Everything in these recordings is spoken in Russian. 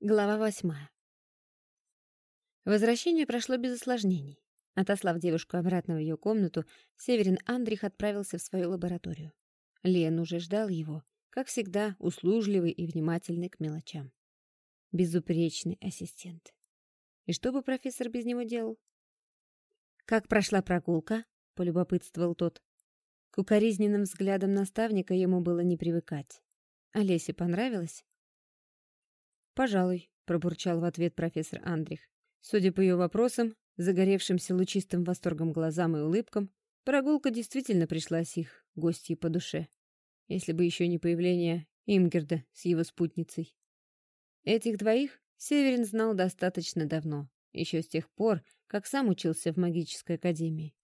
Глава восьмая. Возвращение прошло без осложнений. Отослав девушку обратно в ее комнату, Северин Андрих отправился в свою лабораторию. Лен уже ждал его, как всегда, услужливый и внимательный к мелочам. Безупречный ассистент. И что бы профессор без него делал? «Как прошла прогулка?» — полюбопытствовал тот. К укоризненным взглядам наставника ему было не привыкать. Олесе понравилось? «Пожалуй», — пробурчал в ответ профессор Андрих. Судя по ее вопросам, загоревшимся лучистым восторгом глазам и улыбкам, прогулка действительно пришлась их гостьей по душе. Если бы еще не появление Имгерда с его спутницей. Этих двоих Северин знал достаточно давно, еще с тех пор, как сам учился в магической академии.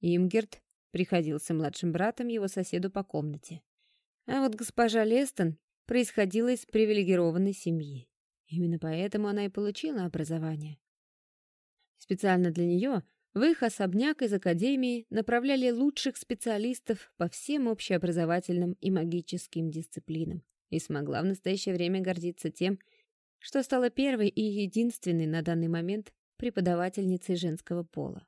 Имгерд приходился младшим братом его соседу по комнате. А вот госпожа Лестон происходила из привилегированной семьи. Именно поэтому она и получила образование. Специально для нее в их особняк из академии направляли лучших специалистов по всем общеобразовательным и магическим дисциплинам и смогла в настоящее время гордиться тем, что стала первой и единственной на данный момент преподавательницей женского пола.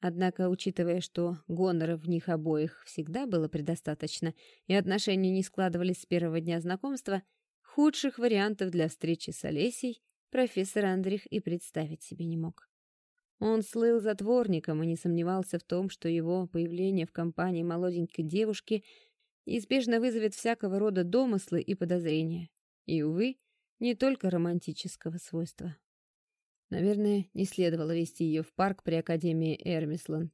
Однако, учитывая, что гонора в них обоих всегда было предостаточно и отношения не складывались с первого дня знакомства, Худших вариантов для встречи с Олесей профессор Андрих и представить себе не мог. Он слыл затворником и не сомневался в том, что его появление в компании молоденькой девушки неизбежно вызовет всякого рода домыслы и подозрения. И, увы, не только романтического свойства. Наверное, не следовало вести ее в парк при Академии Эрмислан.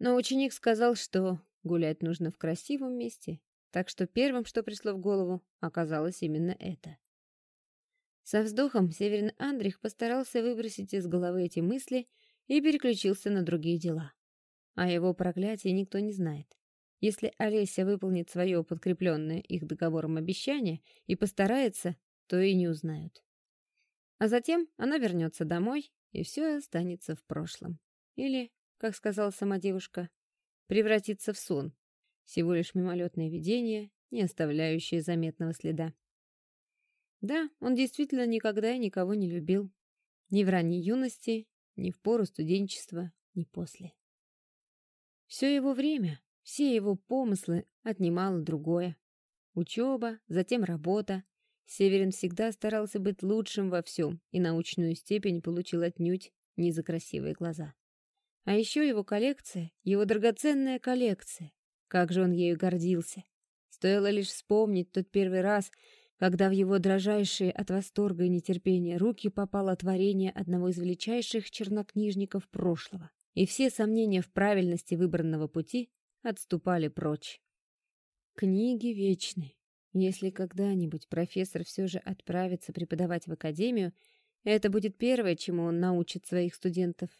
Но ученик сказал, что гулять нужно в красивом месте, так что первым, что пришло в голову, оказалось именно это. Со вздохом Северин Андрих постарался выбросить из головы эти мысли и переключился на другие дела. О его проклятии никто не знает. Если Олеся выполнит свое подкрепленное их договором обещание и постарается, то и не узнают. А затем она вернется домой, и все останется в прошлом. Или, как сказала сама девушка, превратится в сон, всего лишь мимолетное видение, не оставляющее заметного следа. Да, он действительно никогда и никого не любил. Ни в ранней юности, ни в пору студенчества, ни после. Все его время, все его помыслы отнимало другое. Учеба, затем работа. Северин всегда старался быть лучшим во всем и научную степень получил отнюдь не за красивые глаза. А еще его коллекция, его драгоценная коллекция, как же он ею гордился. Стоило лишь вспомнить тот первый раз, когда в его дрожайшие от восторга и нетерпения руки попало творение одного из величайших чернокнижников прошлого, и все сомнения в правильности выбранного пути отступали прочь. Книги вечны. Если когда-нибудь профессор все же отправится преподавать в академию, это будет первое, чему он научит своих студентов.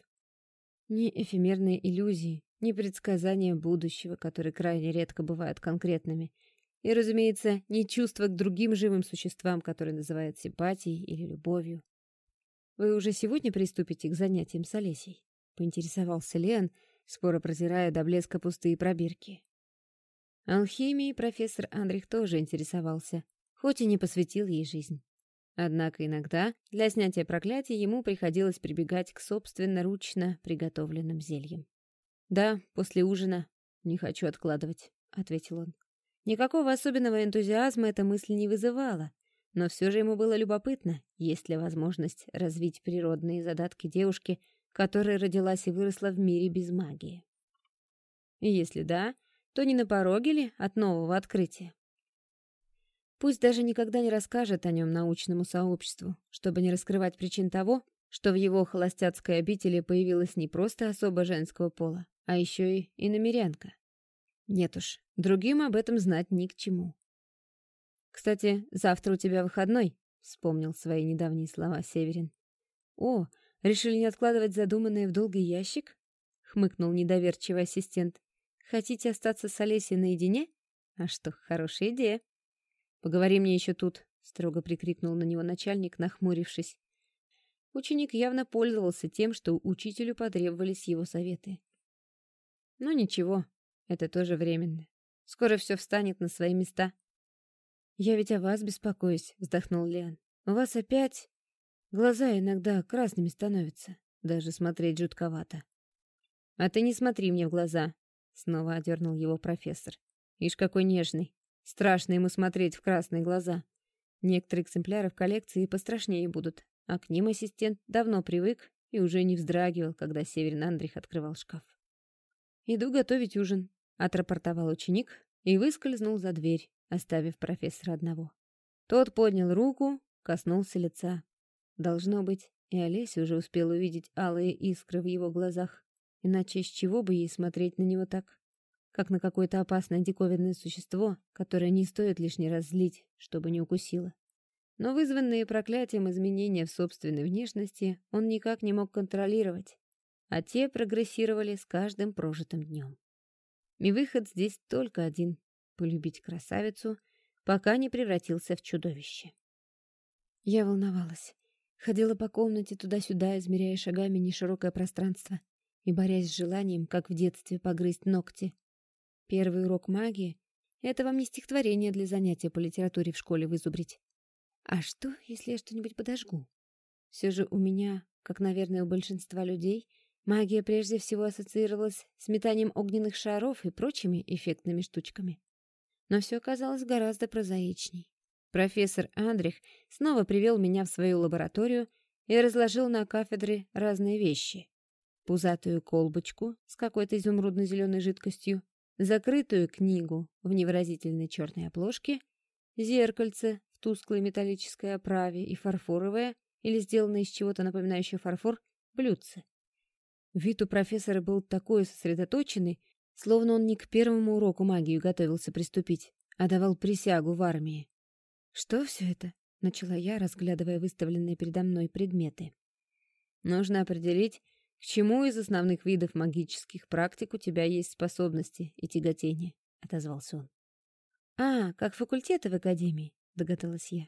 Не эфемерные иллюзии, ни предсказания будущего, которые крайне редко бывают конкретными, и, разумеется, ни чувства к другим живым существам, которые называют симпатией или любовью. «Вы уже сегодня приступите к занятиям с Олесей?» — поинтересовался Лен, споро прозирая до блеска пустые пробирки. Алхимией профессор Андрих тоже интересовался, хоть и не посвятил ей жизнь. Однако иногда для снятия проклятия ему приходилось прибегать к собственноручно приготовленным зельям. «Да, после ужина. Не хочу откладывать», — ответил он. Никакого особенного энтузиазма эта мысль не вызывала, но все же ему было любопытно, есть ли возможность развить природные задатки девушки, которая родилась и выросла в мире без магии. И если да, то не на пороге ли от нового открытия? Пусть даже никогда не расскажет о нем научному сообществу, чтобы не раскрывать причин того, что в его холостяцкой обители появилась не просто особа женского пола, а еще и иномерянка. Нет уж, другим об этом знать ни к чему. «Кстати, завтра у тебя выходной», — вспомнил свои недавние слова Северин. «О, решили не откладывать задуманное в долгий ящик?» — хмыкнул недоверчивый ассистент. «Хотите остаться с Олесей наедине? А что, хорошая идея». «Поговори мне еще тут», — строго прикрикнул на него начальник, нахмурившись. Ученик явно пользовался тем, что учителю потребовались его советы. Но ничего, это тоже временно. Скоро все встанет на свои места. «Я ведь о вас беспокоюсь», — вздохнул Леон. «У вас опять Глаза иногда красными становятся. Даже смотреть жутковато. «А ты не смотри мне в глаза», — снова одернул его профессор. «Ишь, какой нежный. Страшно ему смотреть в красные глаза. Некоторые экземпляры в коллекции пострашнее будут, а к ним ассистент давно привык и уже не вздрагивал, когда Северин Андрих открывал шкаф. «Иду готовить ужин», — отрапортовал ученик и выскользнул за дверь, оставив профессора одного. Тот поднял руку, коснулся лица. Должно быть, и Олеся уже успела увидеть алые искры в его глазах. Иначе с чего бы ей смотреть на него так? Как на какое-то опасное диковинное существо, которое не стоит лишний раз злить, чтобы не укусило. Но вызванные проклятием изменения в собственной внешности он никак не мог контролировать, а те прогрессировали с каждым прожитым днем. И выход здесь только один — полюбить красавицу, пока не превратился в чудовище. Я волновалась. Ходила по комнате туда-сюда, измеряя шагами неширокое пространство и борясь с желанием, как в детстве, погрызть ногти. Первый урок магии — это вам не стихотворение для занятия по литературе в школе вызубрить. А что, если я что-нибудь подожгу? Все же у меня, как, наверное, у большинства людей, магия прежде всего ассоциировалась с метанием огненных шаров и прочими эффектными штучками. Но все оказалось гораздо прозаичней. Профессор Андрих снова привел меня в свою лабораторию и разложил на кафедре разные вещи. Пузатую колбочку с какой-то изумрудно-зеленой жидкостью, закрытую книгу в невыразительной черной обложке, зеркальце в тусклой металлической оправе и фарфоровое, или сделанное из чего-то напоминающее фарфор, блюдце. Вид у профессора был такой сосредоточенный, словно он не к первому уроку магию готовился приступить, а давал присягу в армии. «Что все это?» — начала я, разглядывая выставленные передо мной предметы. «Нужно определить, к чему из основных видов магических практик у тебя есть способности и тяготения», — отозвался он. «А, как факультеты в академии», — догадалась я.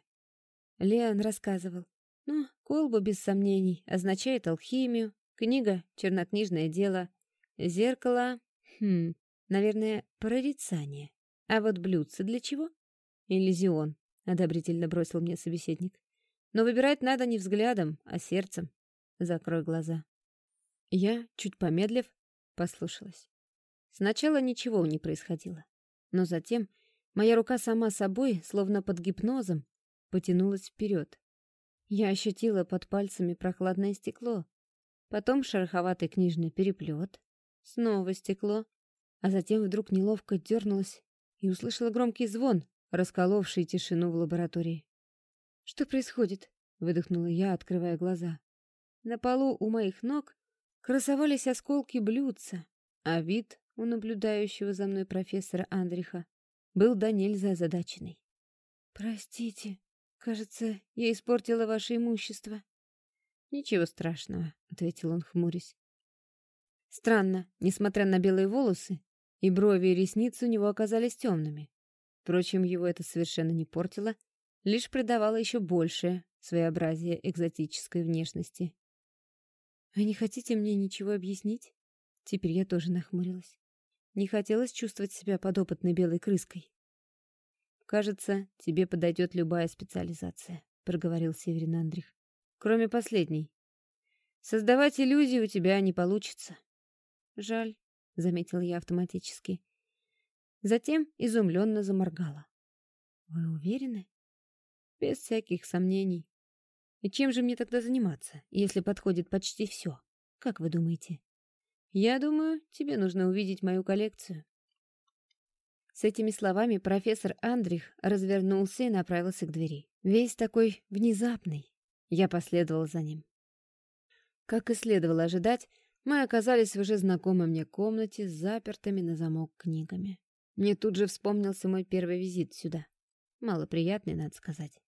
Леон рассказывал. «Ну, колба, без сомнений, означает алхимию, книга — чернокнижное дело, зеркало — хм, наверное, прорицание. А вот блюдце для чего? Иллюзион. — одобрительно бросил мне собеседник. «Но выбирать надо не взглядом, а сердцем. Закрой глаза». Я, чуть помедлив, послушалась. Сначала ничего не происходило, но затем моя рука сама собой, словно под гипнозом, потянулась вперед. Я ощутила под пальцами прохладное стекло, потом шероховатый книжный переплет, снова стекло, а затем вдруг неловко дернулась и услышала громкий звон, расколовший тишину в лаборатории. «Что происходит?» — выдохнула я, открывая глаза. На полу у моих ног красовались осколки блюдца, а вид у наблюдающего за мной профессора Андриха был до нельзя озадаченный. «Простите, кажется, я испортила ваше имущество». «Ничего страшного», — ответил он, хмурясь. Странно, несмотря на белые волосы, и брови и ресницы у него оказались темными. Впрочем, его это совершенно не портило, лишь придавало еще большее своеобразие экзотической внешности. «Вы не хотите мне ничего объяснить?» Теперь я тоже нахмурилась. Не хотелось чувствовать себя подопытной белой крыской. «Кажется, тебе подойдет любая специализация», — проговорил Северин Андрих. «Кроме последней. Создавать иллюзии у тебя не получится». «Жаль», — заметил я автоматически. Затем изумленно заморгала. «Вы уверены?» «Без всяких сомнений. И чем же мне тогда заниматься, если подходит почти все? Как вы думаете?» «Я думаю, тебе нужно увидеть мою коллекцию». С этими словами профессор Андрих развернулся и направился к двери. Весь такой внезапный. Я последовал за ним. Как и следовало ожидать, мы оказались в уже знакомой мне комнате с запертыми на замок книгами. Мне тут же вспомнился мой первый визит сюда. Малоприятный, надо сказать.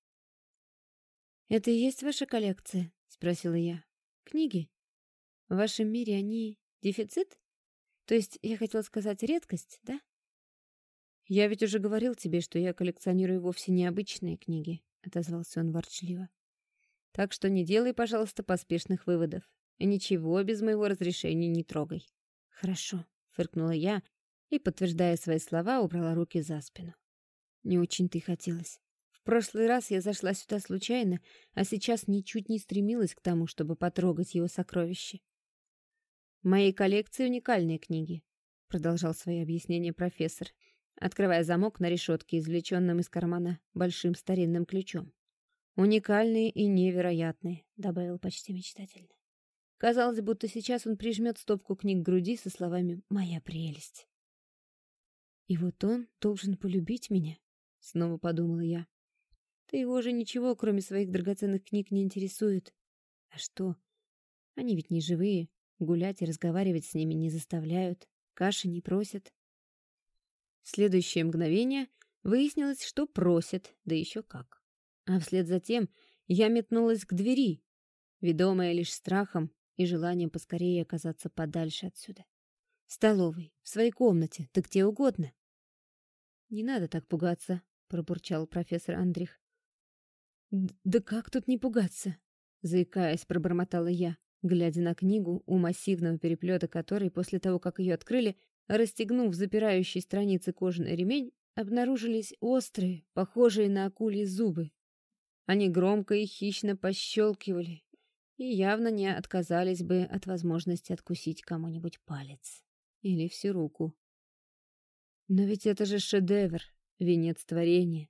«Это и есть ваша коллекция?» — спросила я. «Книги? В вашем мире они дефицит? То есть, я хотела сказать, редкость, да?» «Я ведь уже говорил тебе, что я коллекционирую вовсе необычные книги», — отозвался он ворчливо. «Так что не делай, пожалуйста, поспешных выводов. И ничего без моего разрешения не трогай». «Хорошо», — фыркнула я, и, подтверждая свои слова, убрала руки за спину. Не очень-то и хотелось. В прошлый раз я зашла сюда случайно, а сейчас ничуть не стремилась к тому, чтобы потрогать его сокровища. В моей коллекции уникальные книги, продолжал свои объяснения профессор, открывая замок на решетке, извлеченном из кармана большим старинным ключом. «Уникальные и невероятные», — добавил почти мечтательно. Казалось, будто сейчас он прижмет стопку книг к груди со словами «Моя прелесть». «И вот он должен полюбить меня», — снова подумала я. «Да его же ничего, кроме своих драгоценных книг, не интересует. А что? Они ведь не живые, гулять и разговаривать с ними не заставляют, каши не просят». В следующее мгновение выяснилось, что просят, да еще как. А вслед за тем я метнулась к двери, ведомая лишь страхом и желанием поскорее оказаться подальше отсюда. В столовой, в своей комнате, да где угодно. «Не надо так пугаться», — пробурчал профессор Андрих. «Да как тут не пугаться?» — заикаясь, пробормотала я, глядя на книгу, у массивного переплета которой, после того, как ее открыли, расстегнув запирающий страницы кожаный ремень, обнаружились острые, похожие на акульи зубы. Они громко и хищно пощелкивали и явно не отказались бы от возможности откусить кому-нибудь палец или всю руку. Но ведь это же шедевр, венец творения.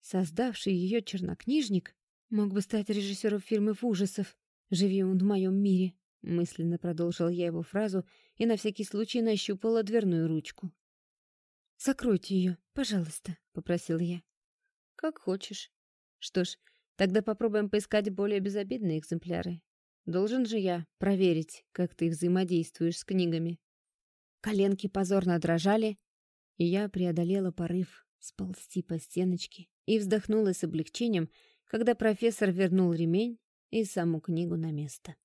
Создавший ее чернокнижник мог бы стать режиссером фильмов ужасов, живи он в моем мире. Мысленно продолжил я его фразу и на всякий случай нащупала дверную ручку. «Закройте ее, пожалуйста», — попросил я. «Как хочешь. Что ж, Тогда попробуем поискать более безобидные экземпляры. Должен же я проверить, как ты взаимодействуешь с книгами. Коленки позорно дрожали, и я преодолела порыв сползти по стеночке и вздохнула с облегчением, когда профессор вернул ремень и саму книгу на место.